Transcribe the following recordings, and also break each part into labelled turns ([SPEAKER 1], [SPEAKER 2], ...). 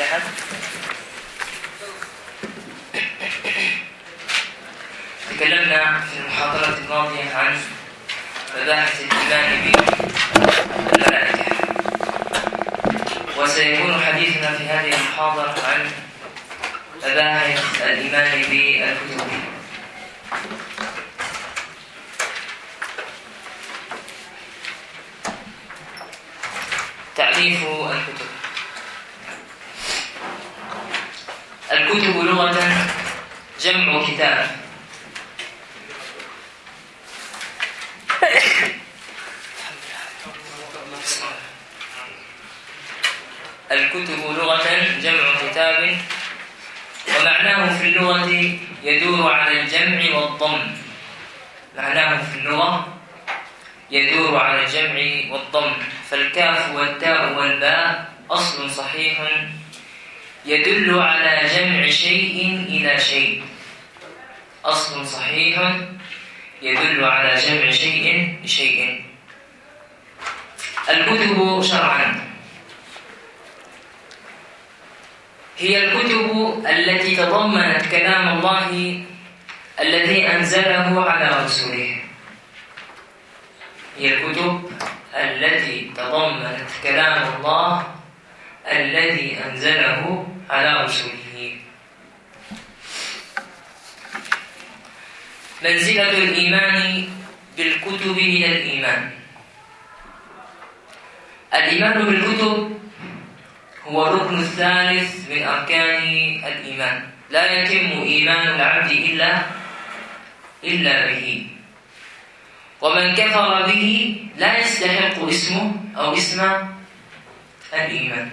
[SPEAKER 1] احد تكلمنا في المحاضرة الماضية عن مباحث الإيمان بالملائكة وسيكون حديثنا في هذه المحاضرة عن مباحث الإيمان بالكتب. تعريف الكتب. الكتب لغة جمع كتاب الكتب لغة جمع كتاب ومعناه في اللغة يدور على الجمع والضم. معناه في اللغة يدور على الجمع والضم. فالكاف والتاء والباء أصل صحيح يدل على جمع شيء إلى شيء. أصل صحيح يدل على جمع شيء لشيء الكتب شرعا. هي الكتب التي تضمنت كلام الله الذي أنزله على رسوله. هي الكتب التي تضمنت كلام الله الذي أنزله على رسوله. منزلة الإيمان بالكتب من الإيمان. الإيمان بالكتب هو الركن الثالث من أركان الإيمان. لا يتم إيمان العبد إلا إلا به. ومن كفر به لا يستحق اسمه أو اسم الإيمان.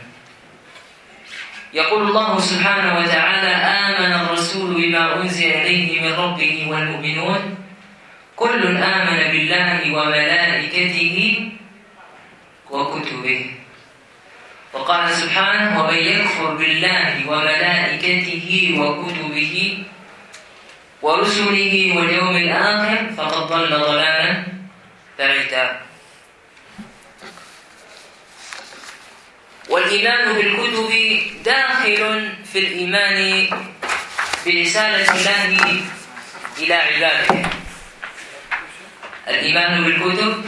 [SPEAKER 1] يقول الله سبحانه وتعالى آمن الرسول بما أنزل إليه من ربه والمؤمنون. كل آمن بالله وملائكته وكتبه. وقال سبحانه ومن يكفر بالله وملائكته وكتبه ورسله واليوم الآخر فقد ضل ضلالا بعيدا. والإيمان بالكتب داخل في الإيمان برسالة الله إلى عباده. الإيمان بالكتب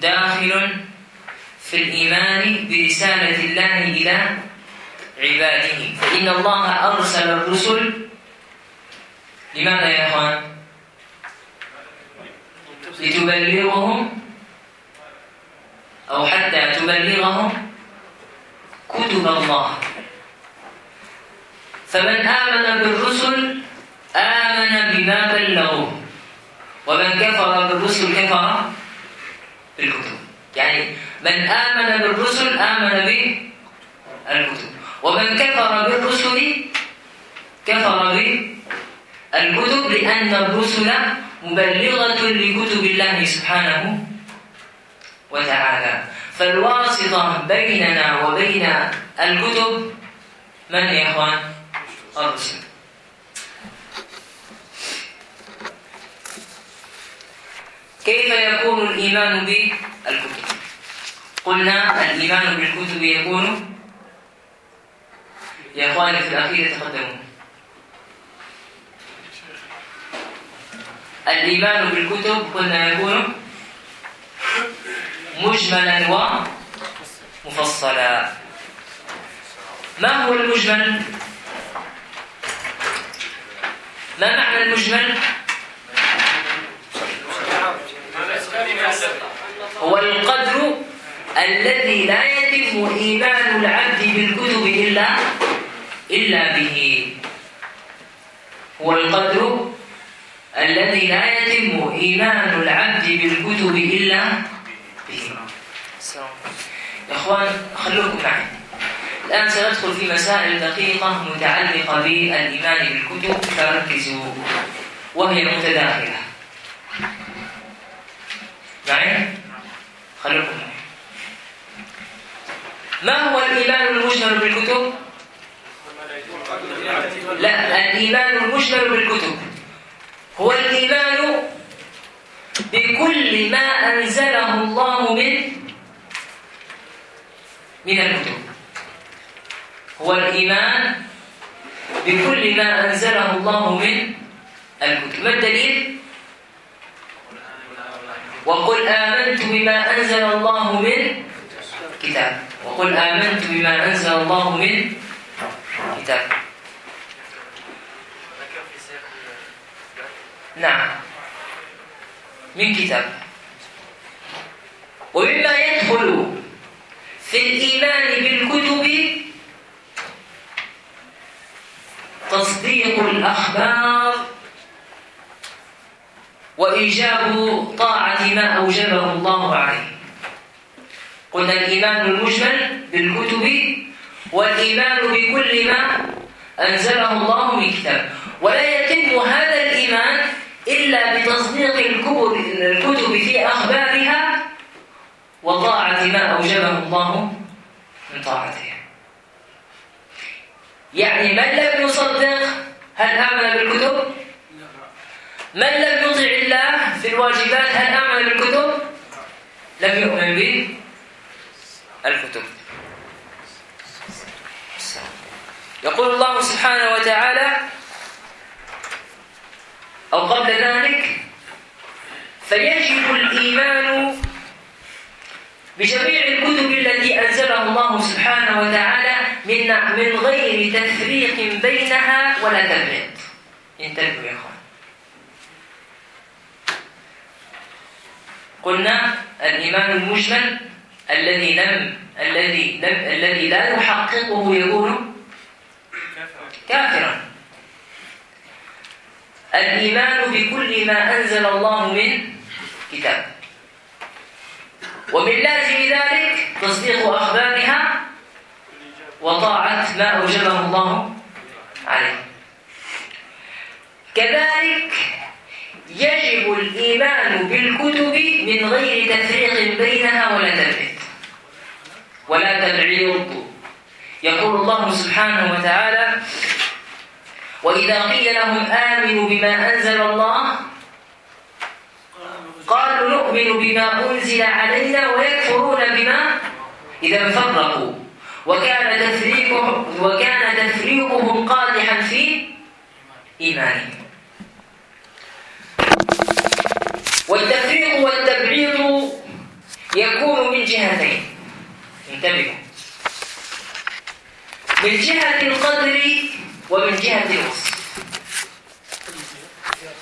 [SPEAKER 1] داخل في الإيمان برسالة الله إلى عباده. فإن الله أرسل الرسل لماذا يا أخوان؟ لتبلغهم أو حتى تبلغهم كتب الله. فمن آمن بالرسل آمن بما بلغوه ومن كفر بالرسل كفر بالكتب. يعني من آمن بالرسل آمن بالكتب ومن كفر بالرسل كفر بالكتب. لأن الرسل مبلغة لكتب الله سبحانه وتعالى فالواسطة بيننا وبين الكتب من يا إخوان؟ الرسل كيف يكون الإيمان بالكتب؟ قلنا الإيمان بالكتب يكون يا إخواني في الأخير تقدموا الإيمان بالكتب قلنا يكون مجملا ومفصلا ما هو المجمل؟ ما معنى المجمل؟ هو القدر الذي لا يتم إيمان العبد بالكتب إلا إلا به هو القدر الذي لا يتم إيمان العبد بالكتب إلا به. يا إخوان خلوكم معي. الآن سندخل في مسائل دقيقة متعلقة بالإيمان بالكتب. فركزوا. وهي متداخلة. معي؟ خلوكم معي. ما هو الإيمان المجمل بالكتب؟ لا الإيمان المجمل بالكتب. هو الإيمان بكل ما أنزله الله من من الكتب. هو الإيمان بكل ما أنزله الله من الكتب. ما الدليل؟ وقل آمنت بما أنزل الله من كتاب. وقل آمنت بما أنزل الله من كتاب. نعم. من كتاب. ومما يدخل في الإيمان بالكتب تصديق الأخبار وإيجاب طاعة ما أوجبه الله عليه. قلنا الإيمان المجمل بالكتب والإيمان بكل ما أنزله الله من كتاب. ولا يتم هذا الإيمان إلا بتصديق الكتب في أخبارها وطاعة ما أوجبه الله من طاعته يعني من لم يصدق هل آمن بالكتب؟ من لم يطع الله في الواجبات هل آمن بالكتب؟ لم يؤمن بالكتب يقول الله سبحانه وتعالى أو قبل ذلك فيجب الإيمان بجميع الكتب التي أنزلها الله سبحانه وتعالى من من غير تفريق بينها ولا تفريق انتبهوا يا إخوان. قلنا الإيمان المجمل الذي لم الذي لم الذي لا يحققه يكون كافرا. الإيمان بكل ما أنزل الله من كتاب. ومن لازم ذلك تصديق أخبارها وطاعة ما أوجبه الله عليه. كذلك يجب الإيمان بالكتب من غير تفريق بينها ولا تبعيض ولا تبعيض يقول الله سبحانه وتعالى وإذا قيل لهم آمنوا بما أنزل الله قالوا نؤمن بما أنزل علينا ويكفرون بما إذا فرقوا وكان تفريقهم وكان تفريقهم قادحا في إيمانهم. والتفريق والتبعيض يكون من جهتين. انتبهوا. من جهة القدر ومن جهة الوصف.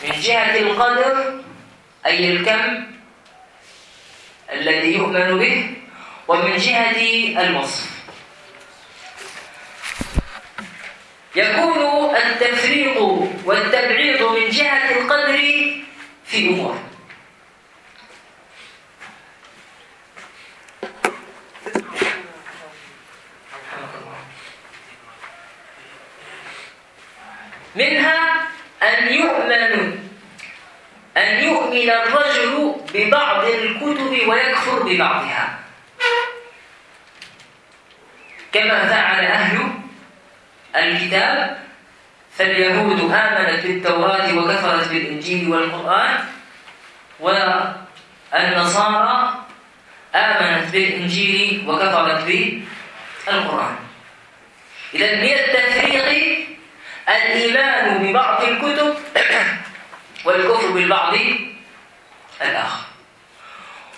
[SPEAKER 1] من جهة القدر أي الكم الذي يؤمن به ومن جهة الوصف. يكون التفريق والتبعيض من جهة القدر في أمور. منها أن يؤمن أن يؤمن الرجل ببعض الكتب ويكفر ببعضها. كما فعل أهل الكتاب فاليهود آمنت بالتوراة وكفرت بالإنجيل والقرآن والنصارى آمنت بالإنجيل وكفرت بالقرآن. إذا من التفريق الإيمان ببعض الكتب والكفر بالبعض الآخر.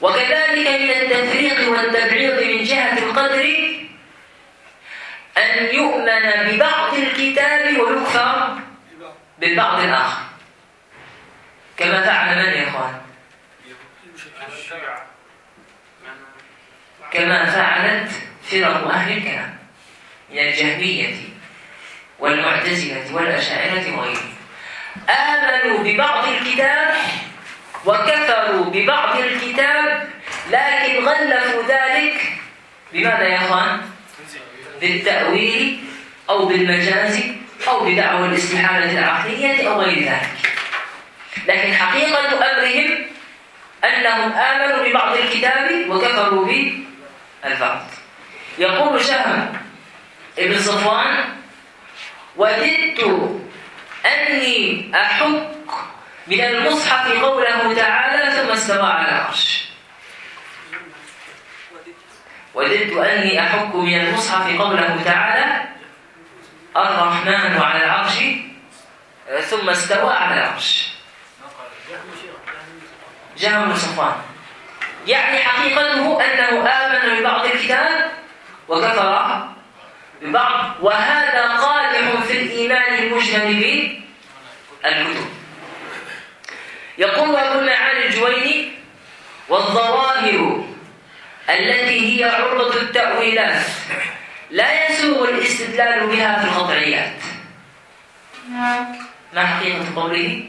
[SPEAKER 1] وكذلك من التفريق والتبعيض من جهة القدر أن يؤمن ببعض الكتاب ويكفر بالبعض الآخر. كما فعل من يا إخوان؟ كما فعلت فرق أهل الكلام من الجهمية. والمعتزلة والأشاعرة وغيرهم آمنوا ببعض الكتاب وكفروا ببعض الكتاب لكن غلفوا ذلك بماذا يا أخوان؟ بالتأويل أو بالمجاز أو بدعوى الاستحالة العقلية أو غير ذلك. لكن حقيقة أمرهم أنهم آمنوا ببعض الكتاب وكفروا بالبعض. يقول شهم ابن صفوان وددت أني أحك من المصحف قوله تعالى ثم استوى على العرش. وددت أني أحك من المصحف قوله تعالى الرحمن على العرش ثم استوى على العرش. جاء من صفوان. يعني حقيقته أنه آمن ببعض الكتاب وكفر ببعض وهذا قادح في الإيمان المجمل بالكتب يقول أبو المعالي الجويني والظواهر التي هي عرضة التأويلات لا يسوغ الاستدلال بها في القطعيات. ما حقيقة قوله؟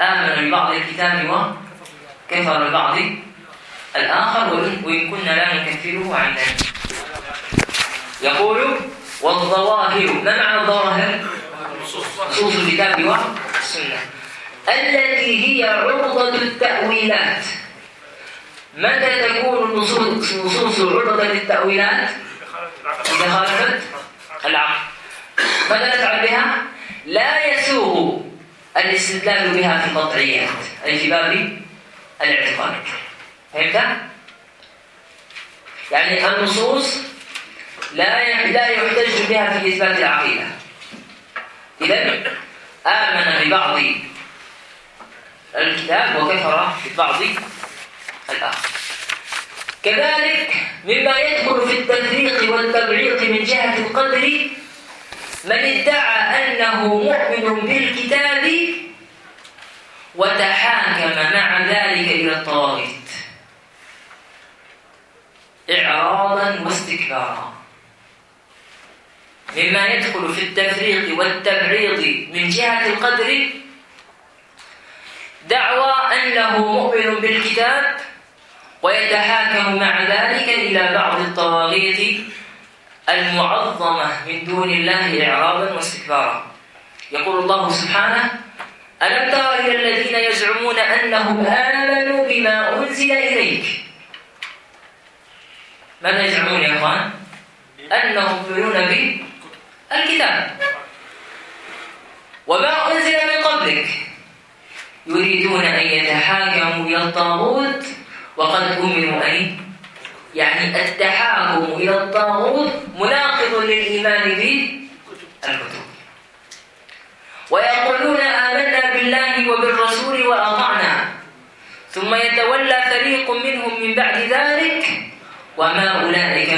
[SPEAKER 1] آمن ببعض الكتاب وكفر ببعض الآخر وإن كنا لا نكفره عن ذلك. يقول والظواهر ما معنى الظواهر؟ نصوص الكتاب والسنة التي هي عرضة التأويلات متى تكون النصوص نصوص عرضة للتأويلات؟ إذا خالفت العقل ماذا نفعل بها؟ لا يسوغ الاستدلال بها في القطعيات أي في باب الاعتقاد فهمت؟ يعني النصوص لا لا يحتج بها في إثبات العقيدة. إذا آمن ببعض الكتاب وكفر ببعض الآخر. كذلك مما يدخل في التفريق والتبعيض من جهة القدر من ادعى أنه مؤمن بالكتاب وتحاكم مع ذلك إلى الطواغيت إعراضا واستكبارا. مما يدخل في التفريق والتبعيض من جهة القدر. دعوى أنه مؤمن بالكتاب ويتحاكم مع ذلك إلى بعض الطواغيت المعظمة من دون الله إعراضا واستكبارا. يقول الله سبحانه ألم تر إلى الذين يزعمون أنهم آمنوا بما أنزل إليك؟ ماذا يزعمون يا أخوان؟ أنهم يؤمنون بالكتاب وما أنزل من قبلك. يريدون أن يتحاكموا إلى الطاغوت وقد أمروا أن يعني التحاكم إلى الطاغوت مناقض للإيمان بالكتب. ويقولون آمنا بالله وبالرسول وأطعنا. ثم يتولى فريق منهم من بعد ذلك. وما أولئك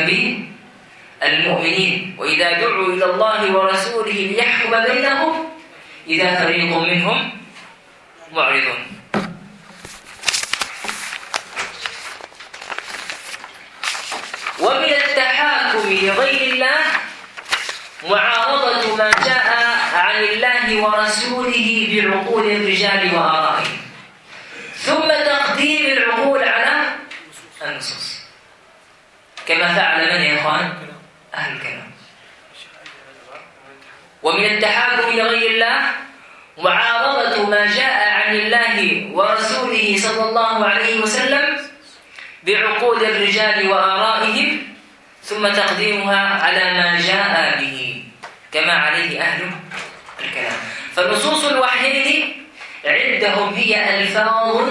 [SPEAKER 1] بالمؤمنين وإذا دعوا إلى الله ورسوله ليحكم بينهم إذا فريق منهم معرضون. ومن التحاكم لغير الله معارضة ما جاء عن الله ورسوله بعقول الرجال وآرائهم. ثم تقديم العقول على النصوص. كما فعل من يا إخوان؟ أهل الكلام ومن التحاكم لغير الله معارضة ما جاء عن الله ورسوله صلى الله عليه وسلم بعقول الرجال وآرائهم ثم تقديمها على ما جاء به كما عليه أهل الكلام. فنصوص الوحيين عندهم هي ألفاظ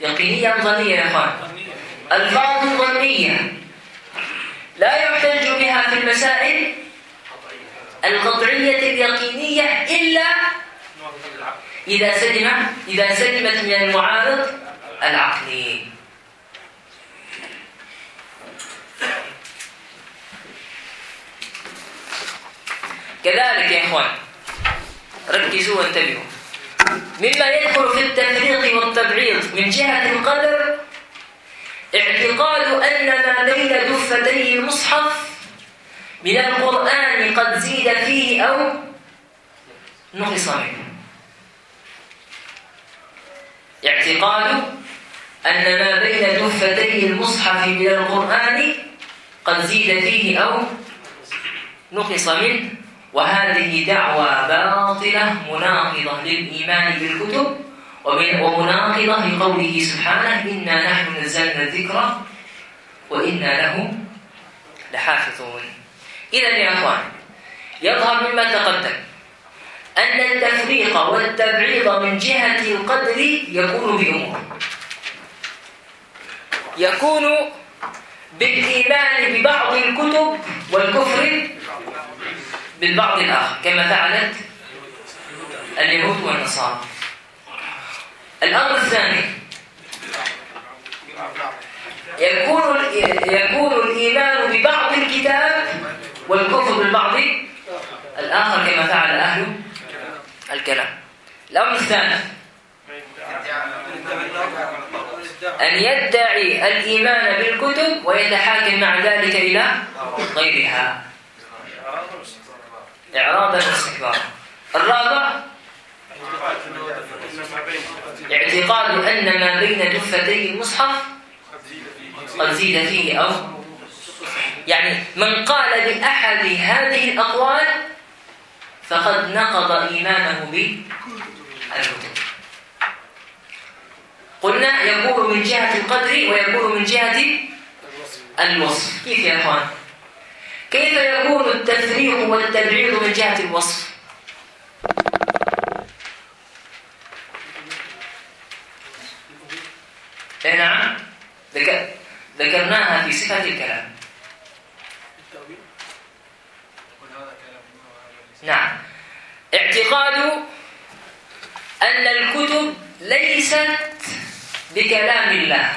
[SPEAKER 1] يقينية أم ظنية يا أخوان؟ ألفاظ ظنية. لا يحتج بها في المسائل القطعية اليقينية إلا إذا سلم إذا سلمت من المعارض العقلي. كذلك يا إخوان ركزوا وانتبهوا. مما يدخل في التفريق والتبعيض من جهة القدر اعتقاد أن ما بين دفتي المصحف من القرآن قد زيد فيه أو نقص منه. اعتقاد أن ما بين دفتي المصحف من القرآن قد زيد فيه أو نقص منه. وهذه دعوى باطلة مناقضة للإيمان بالكتب ومناقضة لقوله سبحانه إنا نحن نزلنا الذكر وإنا له لحافظون. إذا يا أخوان يظهر مما تقدم أن التفريق والتبعيض من جهة القدر يكون بأمور. يكون بالإيمان ببعض الكتب والكفر بالبعض الآخر. كما فعلت اليهود والنصارى. الأمر الثاني. يكون يكون الإيمان ببعض الكتاب والكفر بالبعض الآخر كما فعل أهل الكلام. الأمر الثاني. أن يدعي الإيمان بالكتب ويتحاكم مع ذلك إلى غيرها. إعراضا واستكبارا الرابع اعتقاد أن ما بين دفتي المصحف قد زيد فيه أو يعني من قال بأحد هذه الأقوال فقد نقض إيمانه بالكتب قلنا يكون من جهة القدر ويكون من جهة الوصف. كيف يا أخوان؟ كيف يكون التفريق والتبعيض من جهة الوصف؟ إيه نعم. ذكرناها في صفة الكلام. نعم. اعتقاد أن الكتب ليست بكلام الله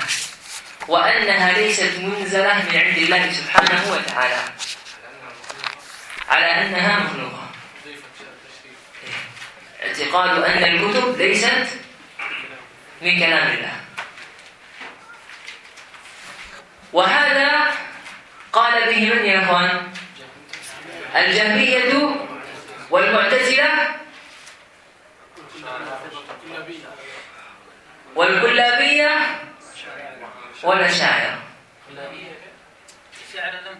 [SPEAKER 1] وأنها ليست منزلة من عند الله سبحانه وتعالى. على أنها مخلوقة. اعتقاد أن الكتب ليست من كلام الله. وهذا قال به من يا إخوان؟ الجهمية والمعتزلة والكلابية والأشاعرة. الشاعر لم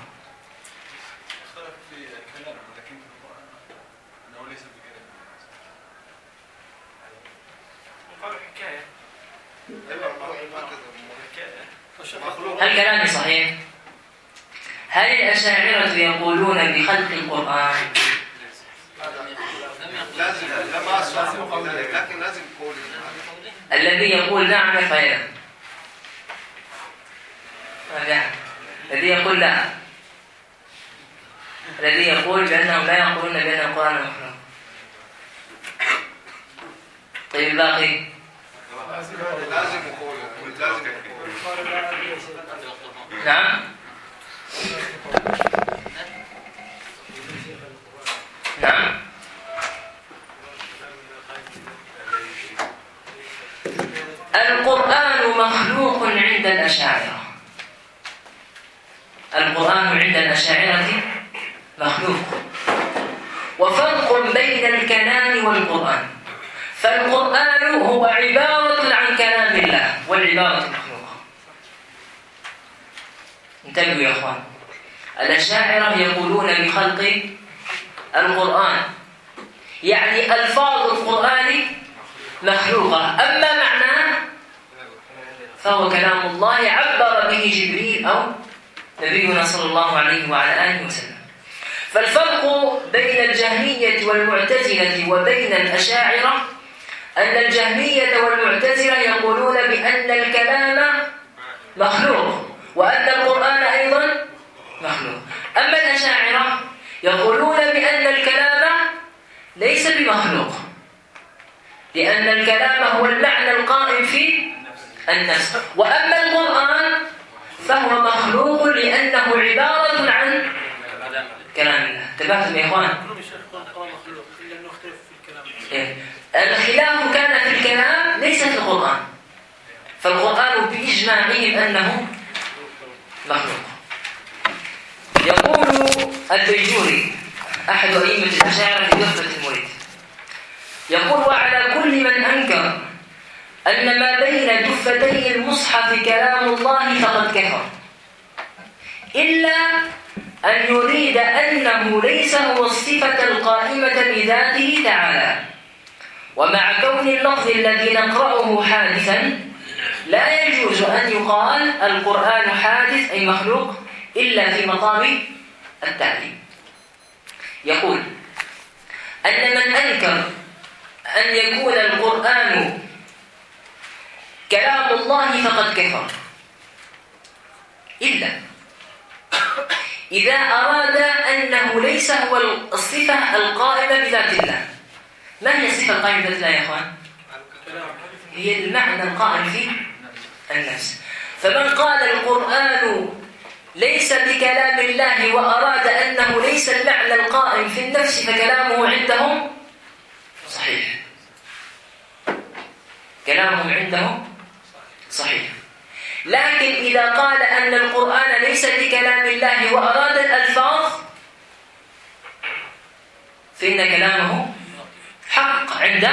[SPEAKER 1] هل كلامي صحيح؟ هل الأشاعرة يقولون بخلق القرآن؟ يقول الذي يقول نعم فعلا الذي يقول لا. الذي يقول بأنهم لا يقولون بأن القرآن مخلوق طيب الباقي؟ لازم لازم نعم نعم القرآن مخلوق عند الأشاعرة. القرآن عند الأشاعرة مخلوق. وفرق بين الكلام والقرآن. فالقرآن هو عبارة عن كلام الله والعبارة مخلوقة انتبهوا يا أخوان. الأشاعرة يقولون بخلق القرآن. يعني ألفاظ القرآن مخلوقة. أما معناه فهو كلام الله عبر به جبريل أو نبينا صلى الله عليه وعلى آله وسلم. فالفرق بين الجهمية والمعتزلة وبين الأشاعرة أن الجهمية والمعتزلة يقولون بأن الكلام مخلوق وأن القرآن أيضا مخلوق. أما الأشاعرة يقولون بأن الكلام ليس بمخلوق لأن الكلام هو المعنى القائم في النفس. وأما القرآن فهو مخلوق لأنه عبارة عن كلام الله. انتبهتم يا إخوان؟ إيه. الخلاف كان في الكلام ليس في القرآن. فالقرآن بإجماعهم أنه مخلوق. يقول البيجوري أحد أئمة الأشاعرة في تحفة المريد. يقول وعلى كل من أنكر أن ما بين دفتي المصحف كلام الله فقد كفر. إلا أن يريد أنه ليس هو الصفة القائمة بذاته تعالى. ومع كون اللفظ الذي نقرأه حادثا لا يجوز أن يقال القرآن حادث أي مخلوق إلا في مقام التعليم. يقول أن من أنكر أن يكون القرآن كلام الله فقد كفر. إلا إذا أراد أنه ليس هو الصفة القائمة بذات الله. ما هي الصفة القائمة بذات الله يا أخوان؟ هي المعنى القائم في النفس. فمن قال القرآن ليس بكلام الله وأراد أنه ليس المعنى القائم في النفس فكلامه عندهم صحيح. كلامهم عندهم صحيح. لكن إذا قال أن القرآن ليس بكلام الله وأراد الألفاظ فإن كلامه عند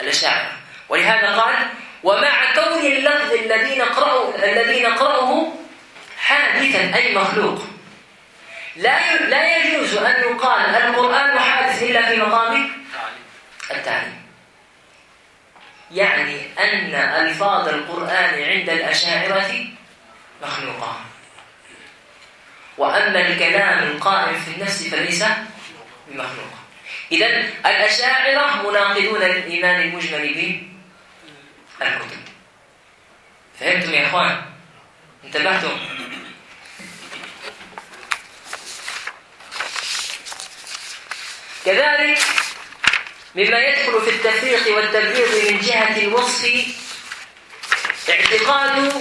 [SPEAKER 1] الأشاعرة. ولهذا قال ومع كون اللفظ الذي نقرأه الذي نقرأه حادثا أي مخلوق لا لا يجوز أن يقال القرآن حادث إلا في مقام التعليم. يعني أن ألفاظ القرآن عند الأشاعرة مخلوقة. وأما الكلام القائم في النفس فليس بمخلوق. إذا الأشاعرة مناقضون للإيمان المجمل بالكتب فهمتم يا إخوان؟ انتبهتم؟ كذلك مما يدخل في التفريق والتبرير من جهة الوصف اعتقاد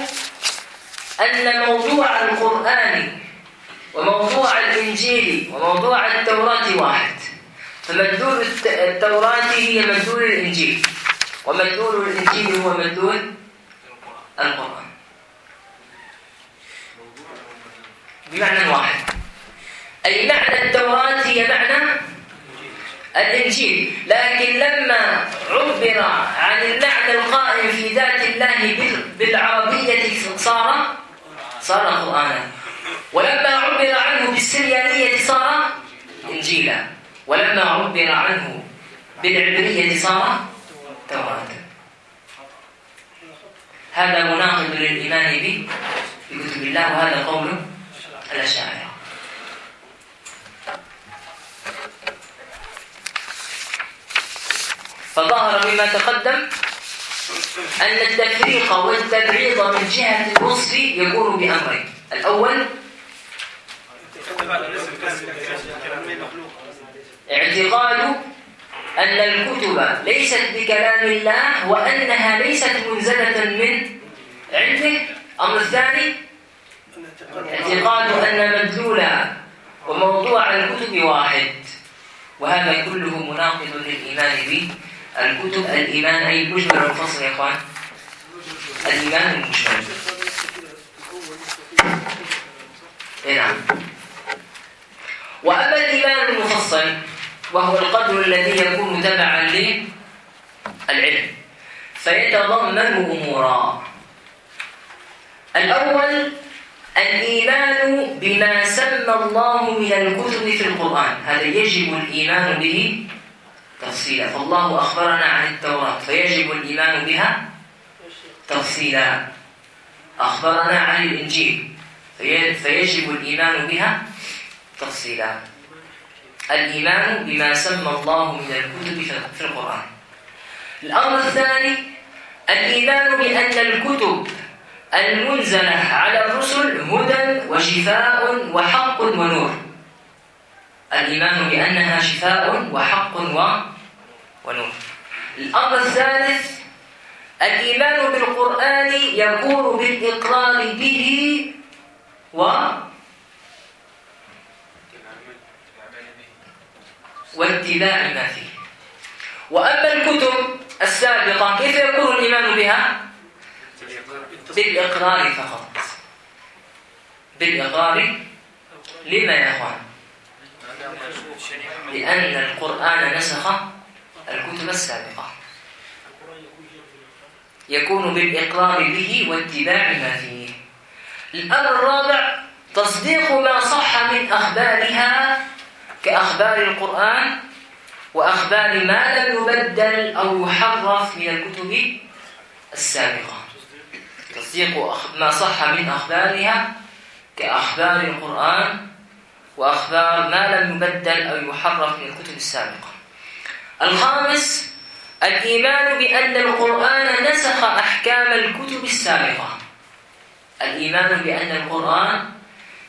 [SPEAKER 1] أن موضوع القرآن وموضوع الإنجيل وموضوع التوراة واحد فمدلول التوراة هي مدلول الإنجيل. ومدلول الإنجيل هو مدلول القرآن. بمعنى واحد. أي معنى التوراة هي معنى الإنجيل. لكن لما عبر عن المعنى القائم في ذات الله بالعربية صار صار قرآنا. ولما عبر عنه بالسريانية صار إنجيلا. ولما عبر عنه بالعبرية صار توراة. هذا مناقض للإيمان بكتب الله وهذا قول الأشاعرة. فظهر مما تقدم أن التفريق والتبعيض من جهة الوصف يكون بأمرين. الأول اعتقاد أن الكتب ليست بكلام الله وأنها ليست منزلة من عنده أمر الثاني؟ اعتقاد أن مدلول وموضوع الكتب واحد وهذا كله مناقض للإيمان به. الكتب الإيمان أي المجمل والفصل يا إخوان؟ الإيمان المجمل إيه نعم. وأما الإيمان المفصل وهو القدر الذي يكون تبعا للعلم. فيتضمن أمورا الأول الإيمان بما سمى الله من الكتب في القرآن. هذا يجب الإيمان به تفصيلا. فالله أخبرنا عن التوراة فيجب الإيمان بها تفصيلا. أخبرنا عن الإنجيل فيجب الإيمان بها تفصيلا. الإيمان بما سمى الله من الكتب في القرآن. الأمر الثاني الإيمان بأن الكتب المنزلة على الرسل هدى وشفاء وحق ونور. الإيمان بأنها شفاء وحق ونور. الأمر الثالث الإيمان بالقرآن يكون بالإقرار به و واتباع ما فيه وأما الكتب السابقة كيف يكون الإيمان بها؟ بالإقرار فقط بالإقرار لما يا أخوان؟ لأن القرآن نسخ الكتب السابقة
[SPEAKER 2] يكون
[SPEAKER 1] بالإقرار به واتباع ما فيه الأمر الرابع تصديق ما صح من أخبارها كأخبار القرآن وأخبار ما لم يبدل أو يحرف من الكتب السابقة. تصديق ما صح من أخبارها كأخبار القرآن وأخبار ما لم يبدل أو يحرف من الكتب السابقة. الخامس الإيمان بأن القرآن نسخ أحكام الكتب السابقة. الإيمان بأن القرآن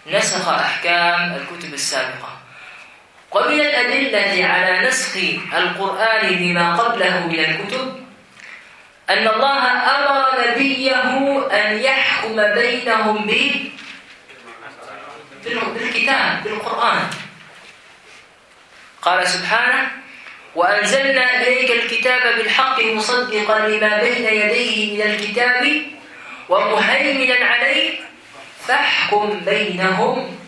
[SPEAKER 1] نسخ أحكام الكتب السابقة. ومن الأدلة على نسخ القرآن بما قبله من الكتب أن الله أمر نبيه أن يحكم بينهم بال- بالكتاب بالقرآن. قال سبحانه وأنزلنا إليك الكتاب بالحق مصدقا لما بين يديه من الكتاب ومهيمنا عليه فاحكم بينهم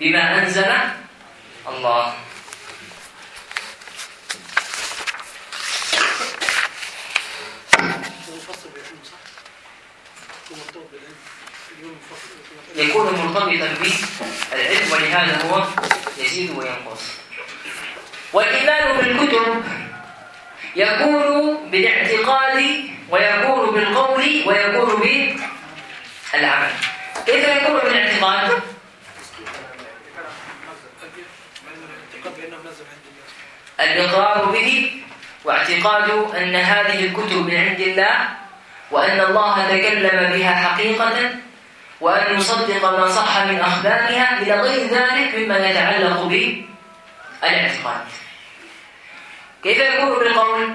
[SPEAKER 1] بما أنزل الله. يكون مرتبطا بالعلم ولهذا هو يزيد وينقص. والإيمان بالكتب يكون بالاعتقاد ويكون بالقول ويكون بالعمل. كيف يكون بالاعتقاد؟
[SPEAKER 2] الاعتقاد بأنه نزل عند الله
[SPEAKER 1] الإقرار به واعتقاد أن هذه الكتب من عند الله وأن الله تكلم بها حقيقة وأن نصدق ما صح من أخبارها إلى غير ذلك مما يتعلق بالاعتقاد كيف يكون بالقول؟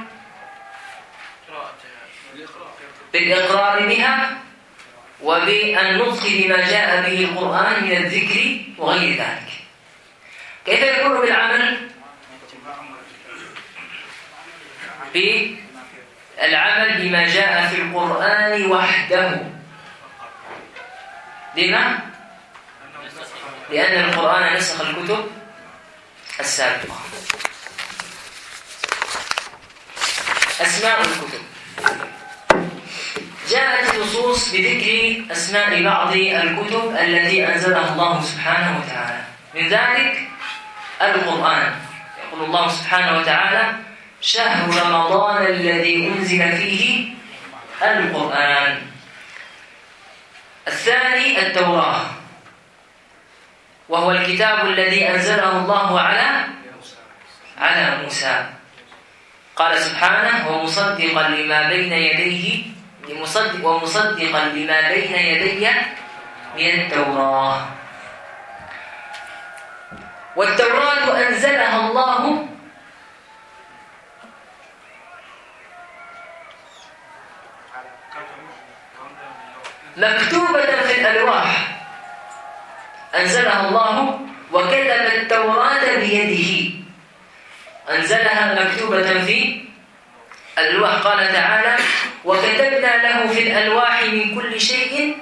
[SPEAKER 1] بالإقرار بها وبالنطق بما جاء به القرآن من الذكر وغير ذلك كيف يكون بالعمل؟ بالعمل بما جاء في القرآن وحده. لما؟ لأن القرآن نسخ الكتب السابقة. أسماء الكتب. جاءت النصوص بذكر أسماء بعض الكتب التي أنزلها الله سبحانه وتعالى. من ذلك القرآن. يقول الله سبحانه وتعالى شهر رمضان الذي أنزل فيه القرآن. الثاني التوراة وهو الكتاب الذي أنزله الله على على موسى. قال سبحانه ومصدقا لما بين يديه لمصدق ومصدقا لما بين يدي من التوراة. والتوراة أنزلها الله مكتوبة في الألواح. أنزلها الله وكتب التوراة بيده. أنزلها مكتوبة في الألواح. قال تعالى وكتبنا له في الألواح من كل شيء.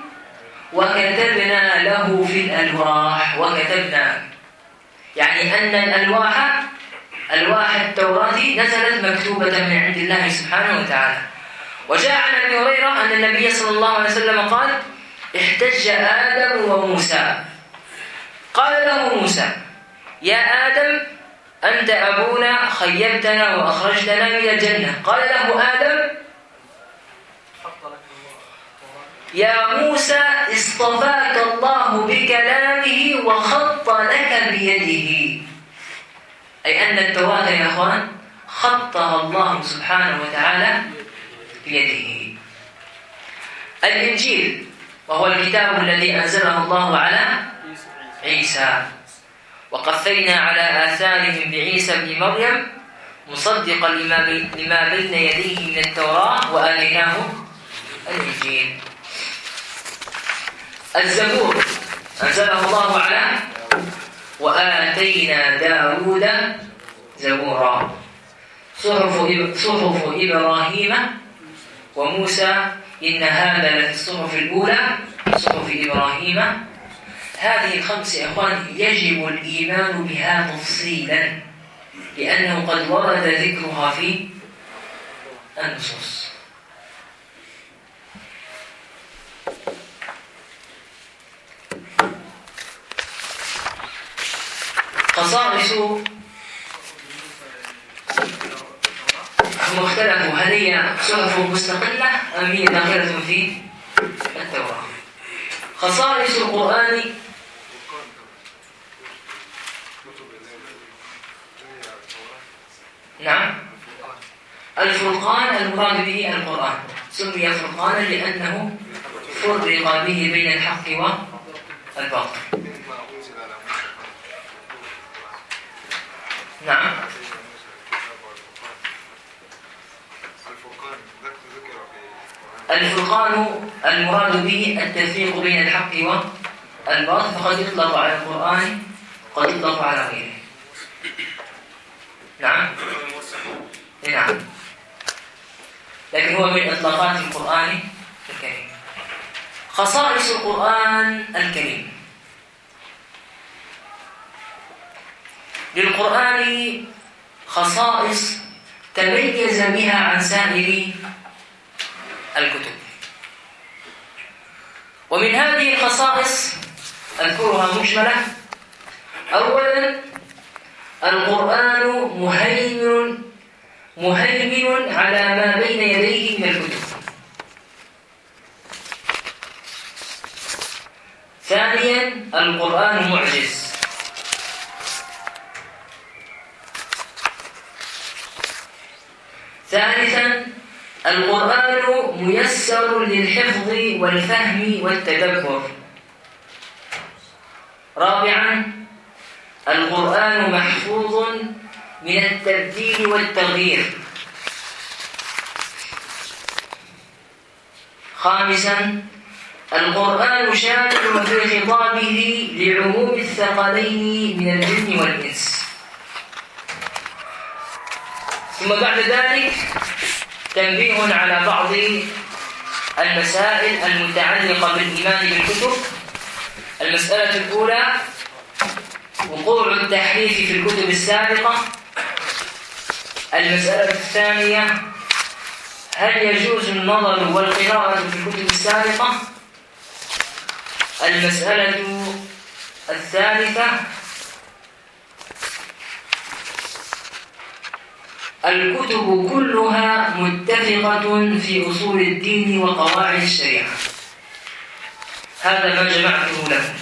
[SPEAKER 1] وكتبنا له في الألواح. وكتبنا. يعني أن الألواح ألواح التوراة نزلت مكتوبة من عند الله سبحانه وتعالى. وجاء عن أبي هريرة أن النبي صلى الله عليه وسلم قال احتج آدم وموسى. قال له موسى يا آدم أنت أبونا خيبتنا وأخرجتنا من الجنة. قال له آدم يا موسى اصطفاك الله بكلامه وخط لك بيده. أي أن التوراه يا أخوان خطها الله سبحانه وتعالى بيده. الإنجيل وهو الكتاب الذي أنزله الله على عيسى. وقفينا على آثارهم بعيسى بن مريم مصدقا لما, بي لما بين يديه من التوراة وآتيناه الإنجيل. الزبور أنزله الله على وآتينا داود زبورا. صحف صحف إبراهيم وموسى إن هذا لفي الصحف الأولى صحف إبراهيم. هذه الخمس يا إخوان يجب الإيمان بها تفصيلا لأنه قد ورد ذكرها في النصوص. خصائص اختلفوا هل صحف مستقلة أم هي داخلة في التوراة. خصائص القرآن. نعم. الفرقان المراد به القرآن. سمي فرقانا لأنه فرق به بين الحق والباطل نعم
[SPEAKER 3] الفرقان ذكر ذكر في القرآن
[SPEAKER 1] الفرقان المراد به التفريق بين الحق والباطل فقد يطلق على القرآن قد يطلق على غيره. نعم؟ نعم. لكن هو من إطلاقات القرآن الكريم. خصائص القرآن الكريم. للقرآن خصائص تميز بها عن سائر الكتب. ومن هذه الخصائص أذكرها مجملة. أولا القرآن مهيمن مهيمن على ما بين يديه من الكتب. ثانيا القرآن معجز. ثالثا القرآن ميسر للحفظ والفهم والتدبر. رابعا القرآن محفوظ من التبديل والتغيير. خامسا القرآن شامل في خطابه لعموم الثقلين من الجن والإنس. ثم بعد ذلك تنبيه على بعض المسائل المتعلقة بالإيمان بالكتب. المسألة الأولى وقوع التحريف في الكتب السابقة. المسألة الثانية هل يجوز النظر والقراءة في الكتب السابقة؟ المسألة الثالثة الكتب كلها متفقة في أصول الدين وقواعد الشريعة. هذا ما جمعته لكم.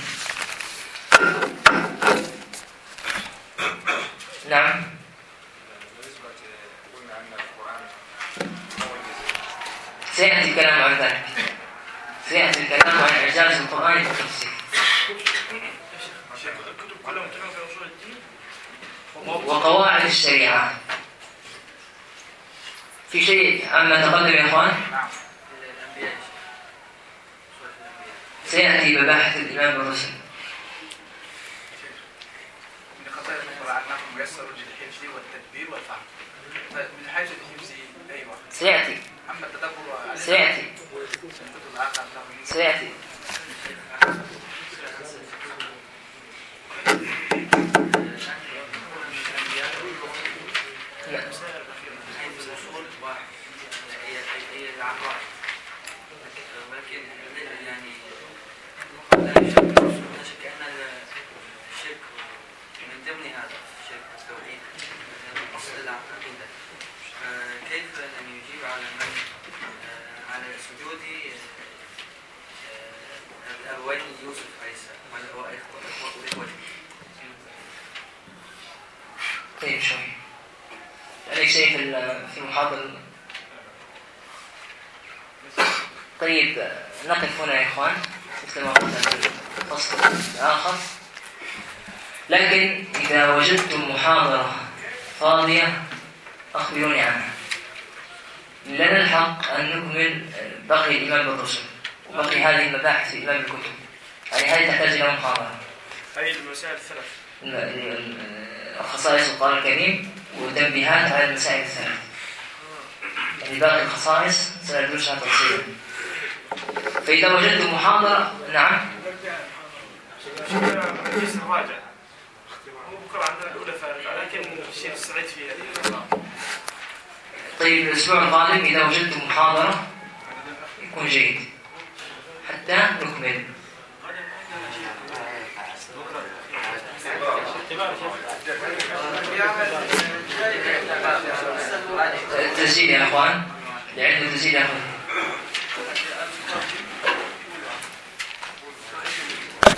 [SPEAKER 1] نعم. سيأتي الكلام عن ذلك. سيأتي الكلام عن إعجاز القرآن في التفسير
[SPEAKER 4] الكتب كلها متفقة في أصول الدين؟
[SPEAKER 1] وقواعد الشريعة. في شيء عما تقدم يا إخوان؟
[SPEAKER 5] نعم
[SPEAKER 1] سيأتي مباحث الإمام الرسل
[SPEAKER 5] من ميسر والتدبير والفهم. من حيث الحفظ أيوه.
[SPEAKER 1] سيأتي.
[SPEAKER 5] أما التدبر
[SPEAKER 1] سيأتي.
[SPEAKER 5] الكتب الآخر له
[SPEAKER 1] سيأتي لا.
[SPEAKER 6] ولكن يعني لا شك ان الشرك من ضمن هذا الشرك التوحيد اصل العقيده كيف ان يجيب على على سجود الابوين يوسف عليه السلام ولا هو اخوه اخوه اخوته
[SPEAKER 1] طيب شوي ال- في المحاضرة طيب نقف هنا يا إخوان. مثل ما قلنا في الفصل الآخر. لكن إذا وجدتم محاضرة فاضية أخبروني عنها. لنا الحق أن نكمل باقي الإمام بالرسل وباقي هذه المباحث في إمام الكتب. يعني هذه تحتاج إلى محاضرة؟
[SPEAKER 4] هاي المسائل الثلاث.
[SPEAKER 1] ال- ال- خصائص القرآن الكريم وتنبيهات على المسائل الثلاث. يعني باقي الخصائص سندرسها تفصيلا. فإذا وجدتم محاضرة نعم. طيب الأسبوع القادم إذا وجدت محاضرة يكون جيد. حتى نكمل. التسجيل يا أخوان. اللي عنده تسجيل ياخذ